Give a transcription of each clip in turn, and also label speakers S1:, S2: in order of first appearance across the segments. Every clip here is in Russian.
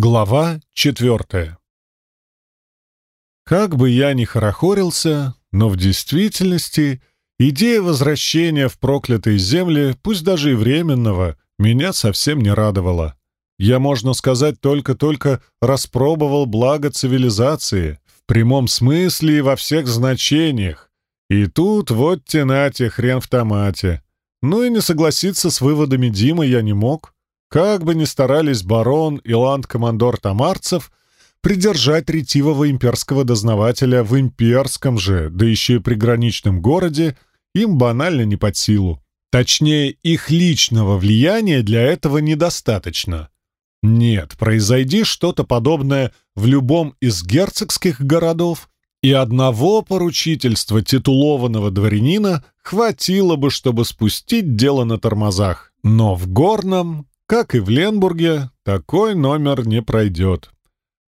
S1: Глава четвертая Как бы я ни хорохорился, но в действительности идея возвращения в проклятые земли, пусть даже и временного, меня совсем не радовала. Я, можно сказать, только-только распробовал благо цивилизации, в прямом смысле и во всех значениях. И тут вот тенате хрен в томате. Ну и не согласиться с выводами Димы я не мог. Как бы ни старались барон и ланд-командор Тамарцев придержать ретивого имперского дознавателя в имперском же, да еще и приграничном городе, им банально не под силу. Точнее, их личного влияния для этого недостаточно. Нет, произойди что-то подобное в любом из герцогских городов, и одного поручительства титулованного дворянина хватило бы, чтобы спустить дело на тормозах. Но в Горном как и в Ленбурге, такой номер не пройдет.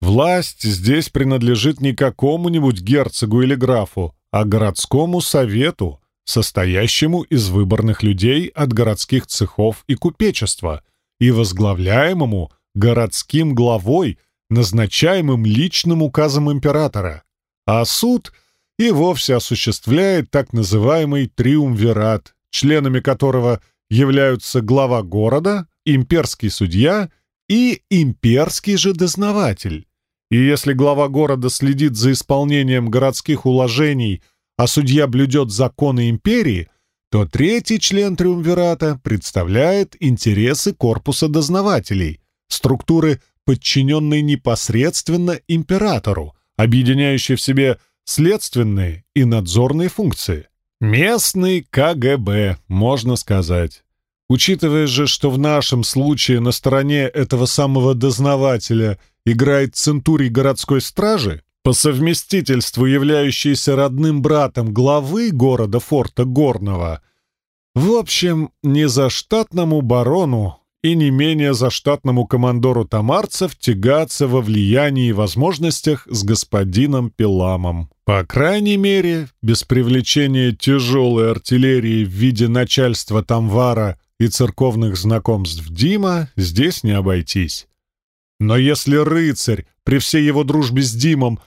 S1: Власть здесь принадлежит не какому-нибудь герцогу или графу, а городскому совету, состоящему из выборных людей от городских цехов и купечества, и возглавляемому городским главой, назначаемым личным указом императора. А суд и вовсе осуществляет так называемый триумвират, членами которого являются глава города, имперский судья и имперский же дознаватель. И если глава города следит за исполнением городских уложений, а судья блюдет законы империи, то третий член Триумвирата представляет интересы корпуса дознавателей, структуры, подчиненной непосредственно императору, объединяющей в себе следственные и надзорные функции. Местный КГБ, можно сказать. Учитывая же, что в нашем случае на стороне этого самого дознавателя играет Центурий городской стражи, по совместительству являющийся родным братом главы города форта Горного, в общем, не за штатному барону и не менее за штатному командору тамарцев тягаться во влиянии и возможностях с господином Пеламом. По крайней мере, без привлечения тяжелой артиллерии в виде начальства Тамвара и церковных знакомств Дима здесь не обойтись. Но если рыцарь при всей его дружбе с Димом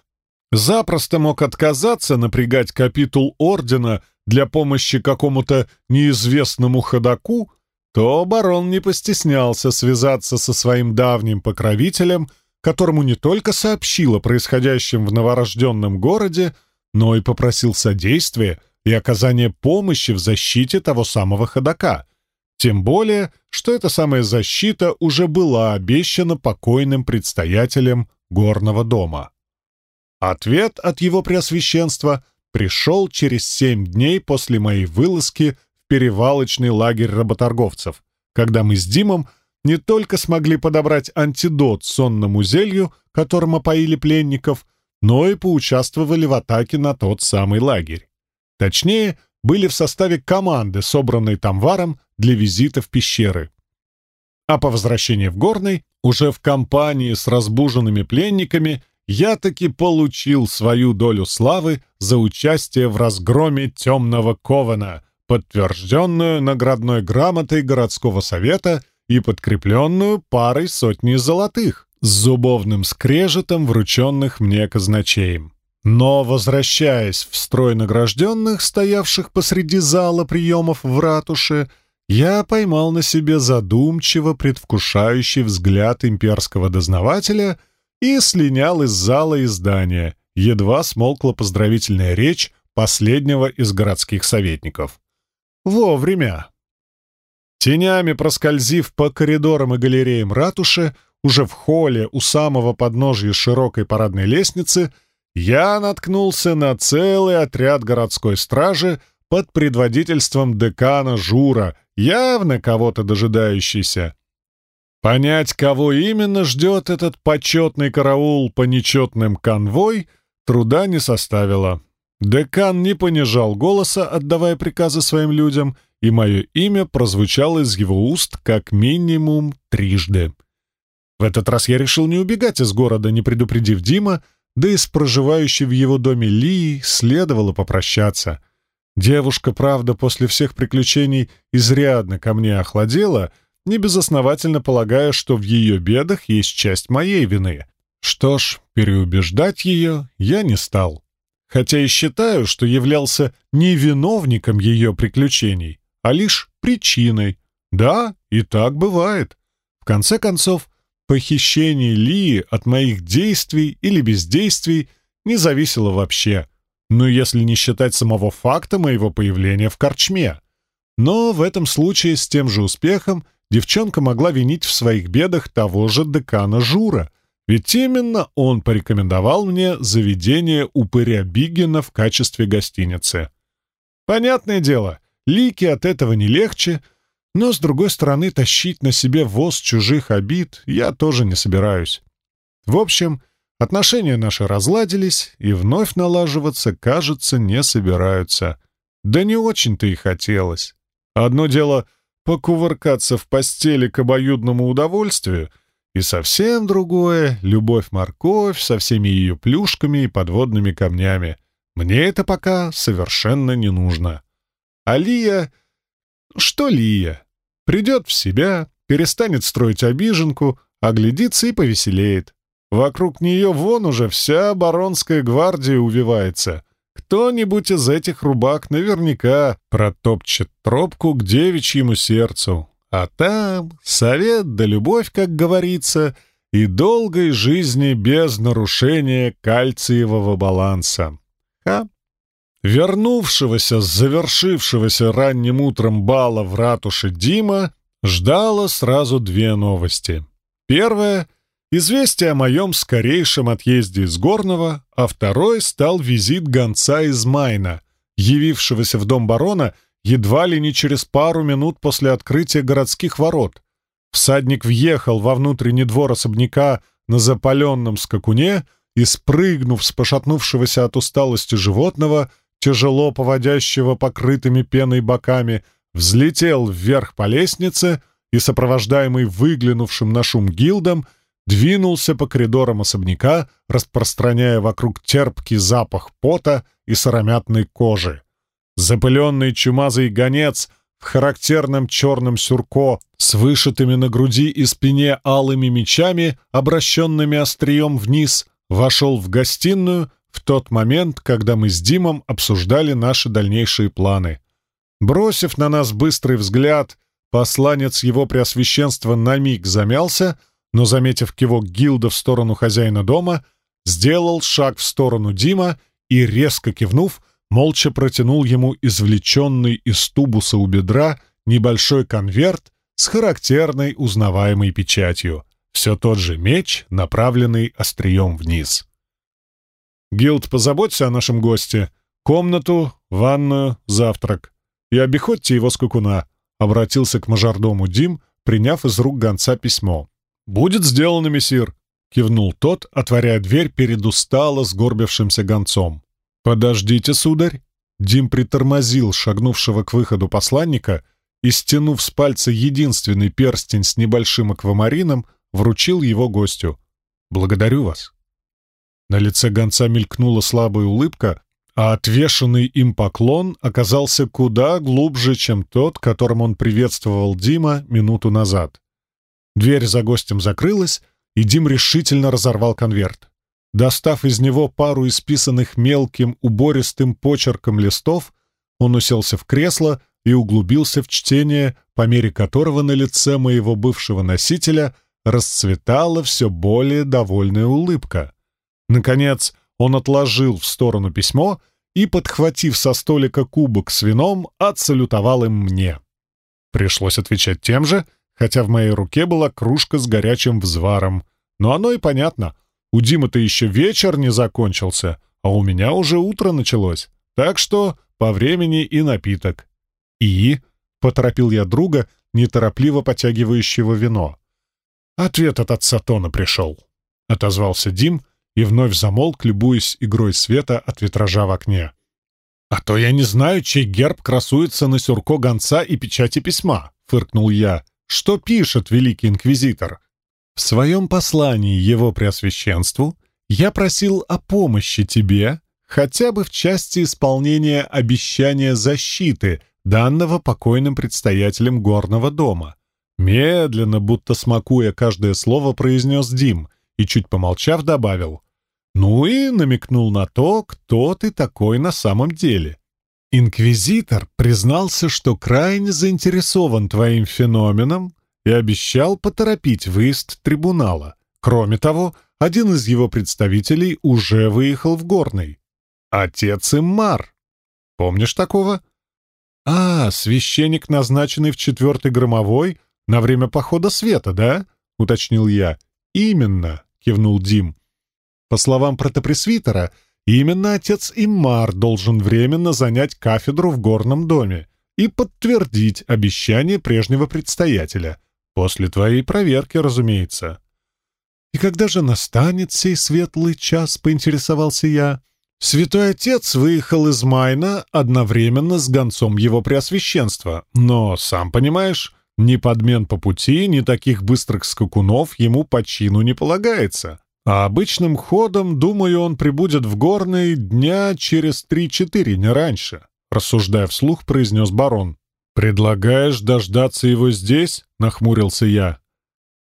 S1: запросто мог отказаться напрягать капитул ордена для помощи какому-то неизвестному ходаку, то барон не постеснялся связаться со своим давним покровителем, которому не только сообщил о происходящем в новорожденном городе, но и попросил содействия и оказания помощи в защите того самого ходака — тем более, что эта самая защита уже была обещана покойным предстоятелем горного дома. Ответ от его преосвященства пришел через семь дней после моей вылазки в перевалочный лагерь работорговцев, когда мы с Димом не только смогли подобрать антидот сонному зелью, которым опоили пленников, но и поучаствовали в атаке на тот самый лагерь. Точнее, были в составе команды, собранной Тамваром для визита в пещеры. А по возвращении в Горный, уже в компании с разбуженными пленниками, я таки получил свою долю славы за участие в разгроме Темного Кована, подтвержденную наградной грамотой городского совета и подкрепленную парой сотни золотых с зубовным скрежетом, врученных мне казначеем. Но, возвращаясь в строй награжденных, стоявших посреди зала приемов в ратуше, я поймал на себе задумчиво предвкушающий взгляд имперского дознавателя и слинял из зала издания. Едва смолкла поздравительная речь последнего из городских советников. Вовремя. Тенями проскользив по коридорам и галереям ратуши, уже в холле у самого подножья широкой парадной лестницы — я наткнулся на целый отряд городской стражи под предводительством декана Жура, явно кого-то дожидающийся. Понять, кого именно ждет этот почетный караул по нечетным конвой, труда не составило. Декан не понижал голоса, отдавая приказы своим людям, и мое имя прозвучало из его уст как минимум трижды. В этот раз я решил не убегать из города, не предупредив Дима, да и с проживающей в его доме Лией следовало попрощаться. Девушка, правда, после всех приключений изрядно ко мне охладела, небезосновательно полагая, что в ее бедах есть часть моей вины. Что ж, переубеждать ее я не стал. Хотя и считаю, что являлся не виновником ее приключений, а лишь причиной. Да, и так бывает. В конце концов, похищение Лии от моих действий или бездействий не зависело вообще, ну если не считать самого факта моего появления в корчме. Но в этом случае с тем же успехом девчонка могла винить в своих бедах того же декана Жура, ведь именно он порекомендовал мне заведение упыря Биггена в качестве гостиницы. Понятное дело, Лики от этого не легче, но, с другой стороны, тащить на себе воз чужих обид я тоже не собираюсь. В общем, отношения наши разладились, и вновь налаживаться, кажется, не собираются. Да не очень-то и хотелось. Одно дело — покувыркаться в постели к обоюдному удовольствию, и совсем другое — любовь-морковь со всеми ее плюшками и подводными камнями. Мне это пока совершенно не нужно. А Лия... Что Лия? Придет в себя, перестанет строить обиженку, оглядится и повеселеет. Вокруг нее вон уже вся баронская гвардия увивается. Кто-нибудь из этих рубак наверняка протопчет тропку к девичьему сердцу. А там совет да любовь, как говорится, и долгой жизни без нарушения кальциевого баланса. Ха! Вернувшегося с завершившегося ранним утром бала в ратуше Дима ждало сразу две новости. Первая — Известие о моем скорейшем отъезде из Горного, а второй стал визит гонца из Майна, явившегося в дом барона едва ли не через пару минут после открытия городских ворот. Всадник въехал во внутренний двор особняка на запаленном скакуне и, спрыгнув с пошатнувшегося от усталости животного, тяжело поводящего покрытыми пеной боками, взлетел вверх по лестнице и, сопровождаемый выглянувшим на шум гилдом, двинулся по коридорам особняка, распространяя вокруг терпкий запах пота и сыромятной кожи. Запыленный чумазый гонец в характерном черном сюрко с вышитыми на груди и спине алыми мечами, обращенными острием вниз, вошел в гостиную в тот момент, когда мы с Димом обсуждали наши дальнейшие планы. Бросив на нас быстрый взгляд, посланец его преосвященства на миг замялся — но, заметив кивок Гилда в сторону хозяина дома, сделал шаг в сторону Дима и, резко кивнув, молча протянул ему извлеченный из тубуса у бедра небольшой конверт с характерной узнаваемой печатью. Все тот же меч, направленный острием вниз. «Гилд, позаботься о нашем госте. Комнату, ванную, завтрак. И обиходьте его скакуна», — обратился к мажордому Дим, приняв из рук гонца письмо. «Будет сделано, мессир», — кивнул тот, отворяя дверь перед устало сгорбившимся гонцом. «Подождите, сударь». Дим притормозил шагнувшего к выходу посланника и, стянув с пальца единственный перстень с небольшим аквамарином, вручил его гостю. «Благодарю вас». На лице гонца мелькнула слабая улыбка, а отвешенный им поклон оказался куда глубже, чем тот, которым он приветствовал Дима минуту назад. Дверь за гостем закрылась, и Дим решительно разорвал конверт. Достав из него пару исписанных мелким убористым почерком листов, он уселся в кресло и углубился в чтение, по мере которого на лице моего бывшего носителя расцветала все более довольная улыбка. Наконец, он отложил в сторону письмо и, подхватив со столика кубок с вином, отсалютовал им мне. Пришлось отвечать тем же — хотя в моей руке была кружка с горячим взваром. Но оно и понятно. У Димы-то еще вечер не закончился, а у меня уже утро началось. Так что по времени и напиток. «И?» — поторопил я друга, неторопливо потягивающего вино. «Ответ от отца Тона пришел», — отозвался Дим и вновь замолк, любуясь игрой света от витража в окне. «А то я не знаю, чей герб красуется на сюрко гонца и печати письма», — фыркнул я. Что пишет великий инквизитор? В своем послании его преосвященству я просил о помощи тебе, хотя бы в части исполнения обещания защиты, данного покойным предстоятелем горного дома. Медленно, будто смакуя каждое слово, произнес Дим и, чуть помолчав, добавил. Ну и намекнул на то, кто ты такой на самом деле. Инквизитор признался, что крайне заинтересован твоим феноменом и обещал поторопить выезд трибунала. Кроме того, один из его представителей уже выехал в Горный. Отец Иммар. Помнишь такого? А, священник, назначенный в четвертый громовой на время похода света, да? Уточнил я. Именно, кивнул Дим. По словам протопресвитера, именно отец Иммар должен временно занять кафедру в горном доме и подтвердить обещание прежнего предстоятеля. После твоей проверки, разумеется. «И когда же настанет сей светлый час?» — поинтересовался я. Святой Отец выехал из Майна одновременно с гонцом его преосвященства, но, сам понимаешь, ни подмен по пути, ни таких быстрых скакунов ему по чину не полагается. А обычным ходом, думаю, он прибудет в Горный дня через три-четыре, не раньше», — рассуждая вслух, произнес барон. «Предлагаешь дождаться его здесь?» — нахмурился я.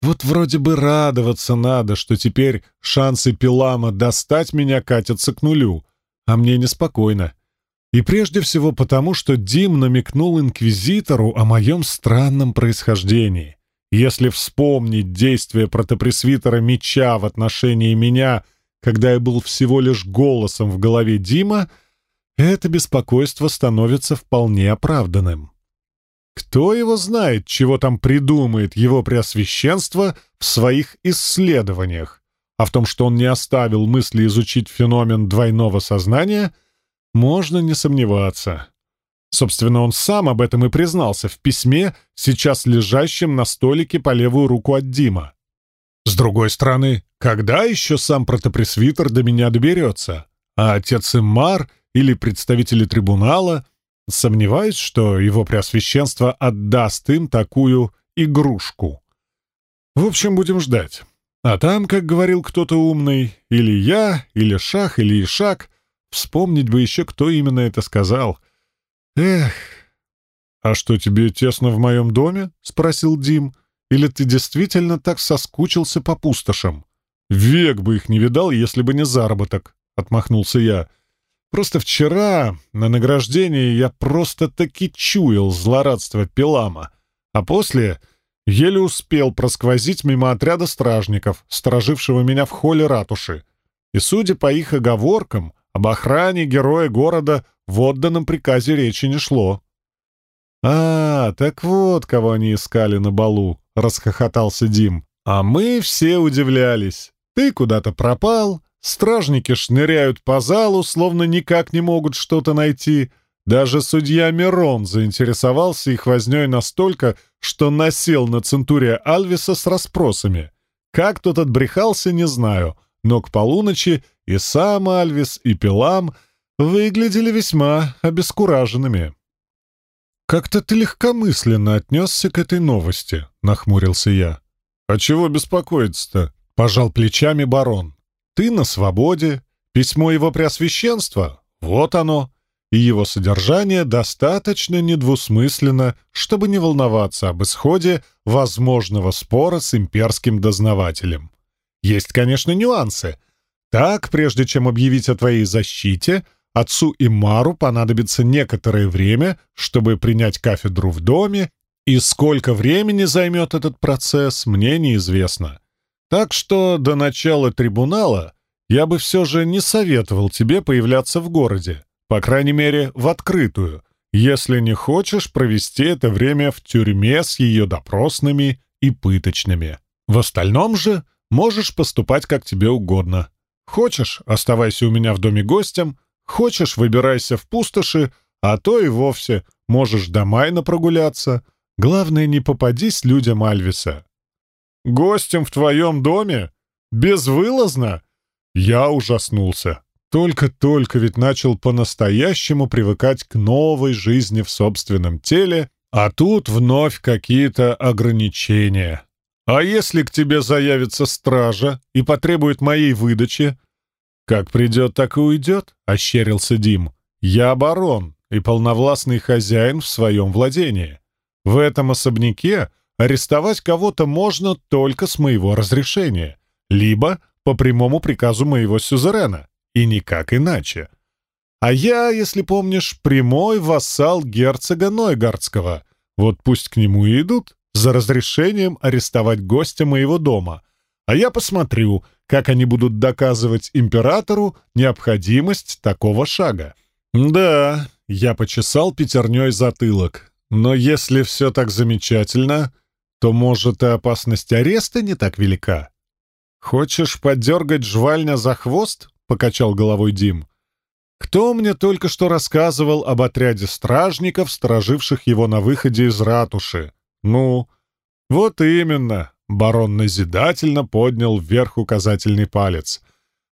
S1: Вот вроде бы радоваться надо, что теперь шансы Пилама достать меня катятся к нулю, а мне неспокойно. И прежде всего потому, что Дим намекнул инквизитору о моем странном происхождении. Если вспомнить действия протопресвитера меча в отношении меня, когда я был всего лишь голосом в голове Дима, это беспокойство становится вполне оправданным. Кто его знает, чего там придумает его преосвященство в своих исследованиях? А в том, что он не оставил мысли изучить феномен двойного сознания, можно не сомневаться. Собственно, он сам об этом и признался в письме, сейчас лежащем на столике по левую руку от Дима. С другой стороны, когда еще сам протопресвитер до меня доберется? А отец Иммар или представители трибунала — Сомневаюсь, что его преосвященство отдаст им такую игрушку. В общем, будем ждать. А там, как говорил кто-то умный, или я, или Шах, или Ишак, вспомнить бы еще, кто именно это сказал. Эх... «А что, тебе тесно в моем доме?» — спросил Дим. «Или ты действительно так соскучился по пустошам?» «Век бы их не видал, если бы не заработок», — отмахнулся я. Просто вчера на награждении я просто-таки чуял злорадство Пилама, а после еле успел просквозить мимо отряда стражников, сторожившего меня в холле ратуши. И, судя по их оговоркам, об охране героя города в отданном приказе речи не шло. «А, так вот, кого они искали на балу», — расхохотался Дим. «А мы все удивлялись. Ты куда-то пропал, Стражники шныряют по залу, словно никак не могут что-то найти. Даже судья Мирон заинтересовался их вознёй настолько, что насел на центурия Альвиса с расспросами. Как тот отбрехался, не знаю, но к полуночи и сам Альвис, и Пилам выглядели весьма обескураженными. «Как-то ты легкомысленно отнесся к этой новости», — нахмурился я. «А чего беспокоиться-то?» — пожал плечами барон. Ты на свободе, письмо его преосвященства — вот оно, и его содержание достаточно недвусмысленно, чтобы не волноваться об исходе возможного спора с имперским дознавателем. Есть, конечно, нюансы. Так, прежде чем объявить о твоей защите, отцу Имару понадобится некоторое время, чтобы принять кафедру в доме, и сколько времени займет этот процесс, мне неизвестно. Так что до начала трибунала я бы все же не советовал тебе появляться в городе, по крайней мере, в открытую, если не хочешь провести это время в тюрьме с ее допросными и пыточными. В остальном же можешь поступать как тебе угодно. Хочешь — оставайся у меня в доме гостем, хочешь — выбирайся в пустоши, а то и вовсе можешь до Майна прогуляться. Главное, не попадись людям Альвиса. Гостем в твоем доме? Безвылазно? Я ужаснулся. Только-только ведь начал по-настоящему привыкать к новой жизни в собственном теле, а тут вновь какие-то ограничения. А если к тебе заявится стража и потребует моей выдачи? Как придет, так и уйдет, — ощерился Дим. Я барон и полновластный хозяин в своем владении. В этом особняке арестовать кого-то можно только с моего разрешения, либо по прямому приказу моего сюзерена, и никак иначе. А я, если помнишь, прямой вассал герцога Нойгардского. Вот пусть к нему и идут за разрешением арестовать гостя моего дома. А я посмотрю, как они будут доказывать императору необходимость такого шага. Да, я почесал пятерней затылок. Но если все так замечательно, то, может, и опасность ареста не так велика? «Хочешь подергать жвальня за хвост?» — покачал головой Дим. «Кто мне только что рассказывал об отряде стражников, стороживших его на выходе из ратуши? Ну, вот именно!» — барон назидательно поднял вверх указательный палец.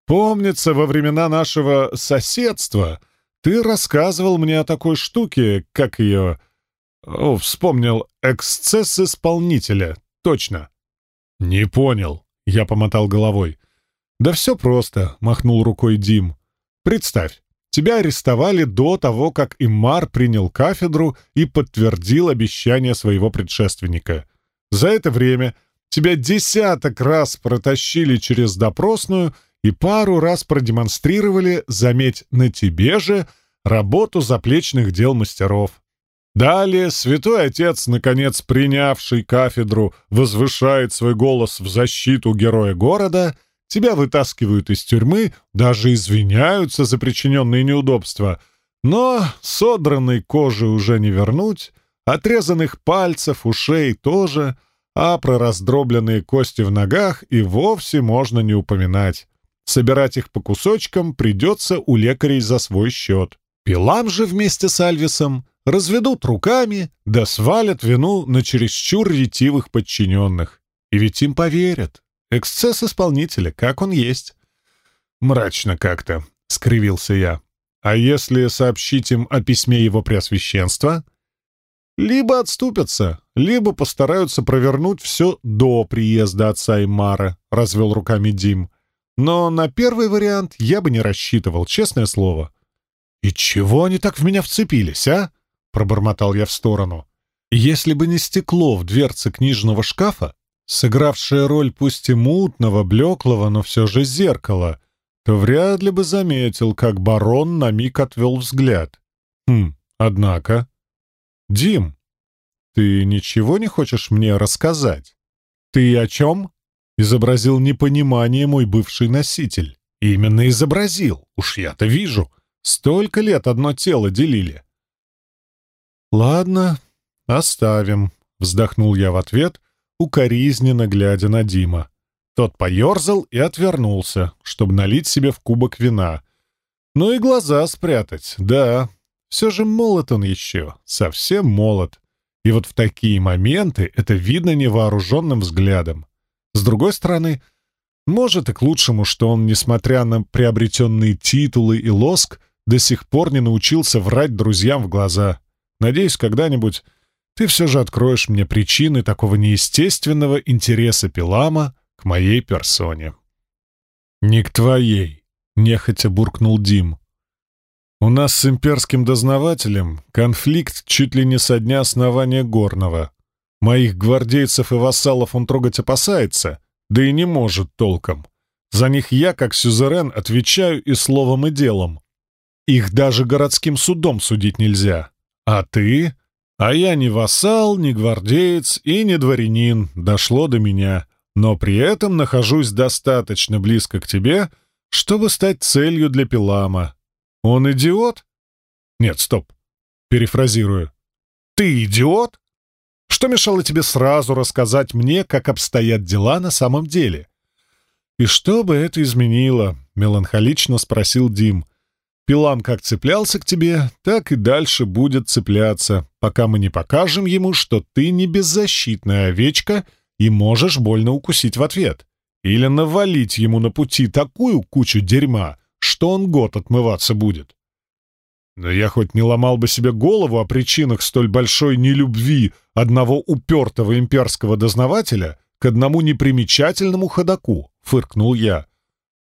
S1: «Помнится, во времена нашего соседства ты рассказывал мне о такой штуке, как ее...» О, вспомнил, эксцесс исполнителя. Точно. Не понял. Я помотал головой. Да все просто, махнул рукой Дим. Представь, тебя арестовали до того, как Иммар принял кафедру и подтвердил обещание своего предшественника. За это время тебя десяток раз протащили через допросную и пару раз продемонстрировали, заметь, на тебе же, работу заплечных дел мастеров. Далее святой отец, наконец принявший кафедру, возвышает свой голос в защиту героя города, тебя вытаскивают из тюрьмы, даже извиняются за причиненные неудобства, но содранной кожи уже не вернуть, отрезанных пальцев, ушей тоже, а про раздробленные кости в ногах и вовсе можно не упоминать. Собирать их по кусочкам придется у лекарей за свой счет. Пилам же вместе с Альвисом разведут руками, да свалят вину на чересчур ретивых подчиненных. И ведь им поверят. Эксцесс исполнителя, как он есть. Мрачно как-то, — скривился я. А если сообщить им о письме его преосвященства? Либо отступятся, либо постараются провернуть все до приезда отца Имара, — развел руками Дим. Но на первый вариант я бы не рассчитывал, честное слово. И чего они так в меня вцепились, а? — пробормотал я в сторону. «Если бы не стекло в дверце книжного шкафа, сыгравшее роль пусть и мутного, блеклого, но все же зеркала, то вряд ли бы заметил, как барон на миг отвел взгляд. Хм, однако... Дим, ты ничего не хочешь мне рассказать? Ты о чем? Изобразил непонимание мой бывший носитель. Именно изобразил, уж я-то вижу. Столько лет одно тело делили. «Ладно, оставим», — вздохнул я в ответ, укоризненно глядя на Дима. Тот поерзал и отвернулся, чтобы налить себе в кубок вина. Ну и глаза спрятать, да. Все же молод он еще, совсем молод. И вот в такие моменты это видно невооруженным взглядом. С другой стороны, может и к лучшему, что он, несмотря на приобретенные титулы и лоск, до сих пор не научился врать друзьям в глаза. Надеюсь, когда-нибудь ты все же откроешь мне причины такого неестественного интереса Пилама к моей персоне. «Не к твоей», — нехотя буркнул Дим. «У нас с имперским дознавателем конфликт чуть ли не со дня основания Горного. Моих гвардейцев и вассалов он трогать опасается, да и не может толком. За них я, как сюзерен, отвечаю и словом, и делом. Их даже городским судом судить нельзя. А ты? А я не вассал, не гвардеец и не дворянин, дошло до меня. Но при этом нахожусь достаточно близко к тебе, чтобы стать целью для Пилама. Он идиот? Нет, стоп. Перефразирую. Ты идиот? Что мешало тебе сразу рассказать мне, как обстоят дела на самом деле? И что бы это изменило? Меланхолично спросил Дим. Пилан как цеплялся к тебе, так и дальше будет цепляться, пока мы не покажем ему, что ты не беззащитная овечка и можешь больно укусить в ответ. Или навалить ему на пути такую кучу дерьма, что он год отмываться будет. Но я хоть не ломал бы себе голову о причинах столь большой нелюбви одного упертого имперского дознавателя к одному непримечательному ходаку, — фыркнул я.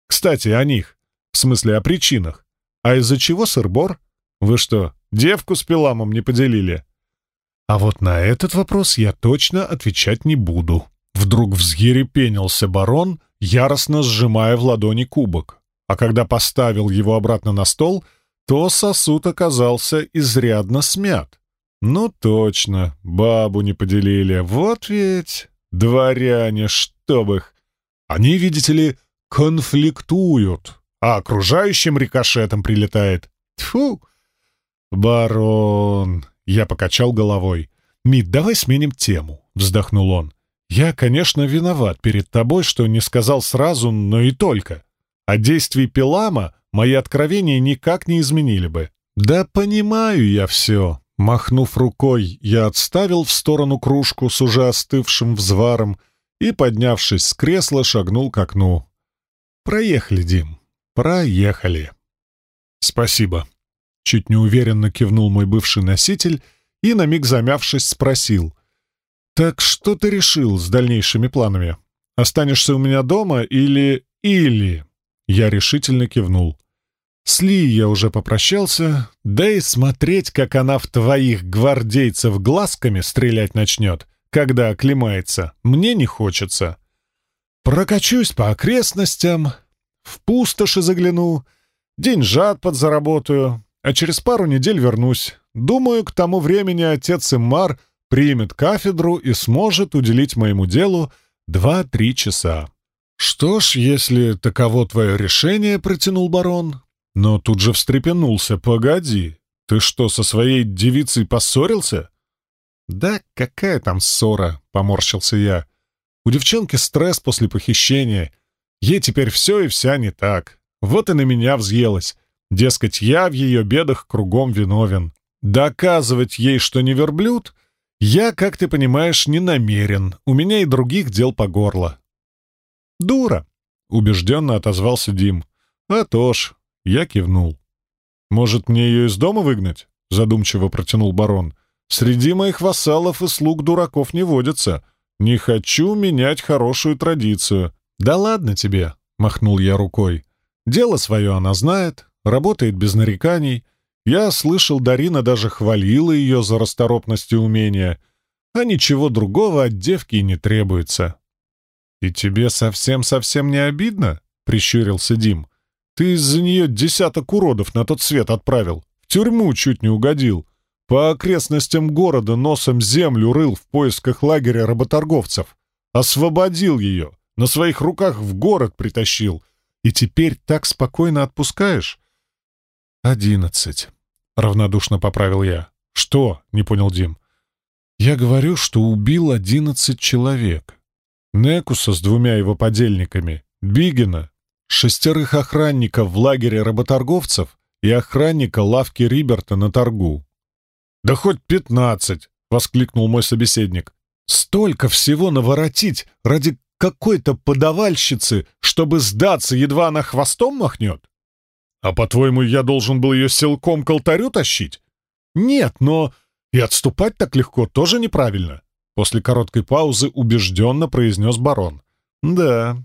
S1: Кстати, о них, в смысле о причинах. «А из-за чего сыр-бор? Вы что, девку с пиламом не поделили?» А вот на этот вопрос я точно отвечать не буду. Вдруг взъерепенился барон, яростно сжимая в ладони кубок. А когда поставил его обратно на стол, то сосуд оказался изрядно смят. Ну точно, бабу не поделили. Вот ведь дворяне, чтоб их. Они, видите ли, конфликтуют, а окружающим рикошетом прилетает. Тьфу! Барон, я покачал головой. «Мид, давай сменим тему», — вздохнул он. «Я, конечно, виноват перед тобой, что не сказал сразу, но и только. А действий Пилама мои откровения никак не изменили бы». «Да понимаю я все». Махнув рукой, я отставил в сторону кружку с уже остывшим взваром и, поднявшись с кресла, шагнул к окну. «Проехали, Дим, проехали». «Спасибо», — чуть неуверенно кивнул мой бывший носитель и, на миг замявшись, спросил. «Так что ты решил с дальнейшими планами? Останешься у меня дома или... или...» Я решительно кивнул. С Ли я уже попрощался, да и смотреть, как она в твоих гвардейцев глазками стрелять начнет, когда оклемается, мне не хочется. Прокачусь по окрестностям, в пустоши загляну, деньжат подзаработаю, а через пару недель вернусь. Думаю, к тому времени отец Иммар примет кафедру и сможет уделить моему делу два-три часа. «Что ж, если таково твое решение», — протянул барон. Но тут же встрепенулся. «Погоди, ты что, со своей девицей поссорился?» «Да какая там ссора», — поморщился я. «У девчонки стресс после похищения. Ей теперь все и вся не так. Вот и на меня взъелась. Дескать, я в ее бедах кругом виновен. Доказывать ей, что не верблюд, я, как ты понимаешь, не намерен. У меня и других дел по горло. «Дура!» — убежденно отозвался Дим. «А то ж!» — я кивнул. «Может, мне ее из дома выгнать?» — задумчиво протянул барон. «Среди моих вассалов и слуг дураков не водится. Не хочу менять хорошую традицию». «Да ладно тебе!» — махнул я рукой. «Дело свое она знает, работает без нареканий». Я слышал, Дарина даже хвалила ее за расторопность и умение, а ничего другого от девки не требуется. «И тебе совсем-совсем не обидно?» — прищурился Дим. «Ты из-за нее десяток уродов на тот свет отправил, в тюрьму чуть не угодил, по окрестностям города носом землю рыл в поисках лагеря работорговцев, освободил ее, на своих руках в город притащил, и теперь так спокойно отпускаешь?» «Одиннадцать», — равнодушно поправил я. «Что?» — не понял Дим. «Я говорю, что убил одиннадцать человек. Некуса с двумя его подельниками, Бигена, шестерых охранников в лагере работорговцев и охранника лавки Риберта на торгу». «Да хоть пятнадцать!» — воскликнул мой собеседник. «Столько всего наворотить ради какой-то подавальщицы, чтобы сдаться, едва она хвостом махнет?» А по-твоему, я должен был ее силком к алтарю тащить? Нет, но и отступать так легко тоже неправильно. После короткой паузы убежденно произнес барон. Да.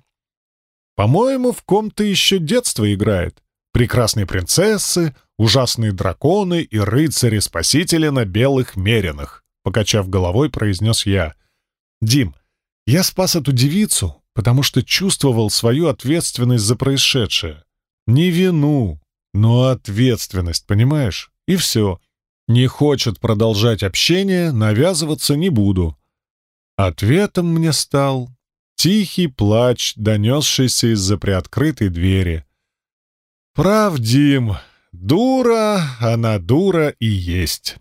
S1: По-моему, в ком-то еще детство играет. Прекрасные принцессы, ужасные драконы и рыцари-спасители на белых меринах. Покачав головой, произнес я. Дим, я спас эту девицу, потому что чувствовал свою ответственность за происшедшее. Не вину, но ответственность, понимаешь? И все. Не хочет продолжать общение, навязываться не буду. Ответом мне стал тихий плач, донесшийся из-за приоткрытой двери. «Прав, Дим, дура, она дура и есть».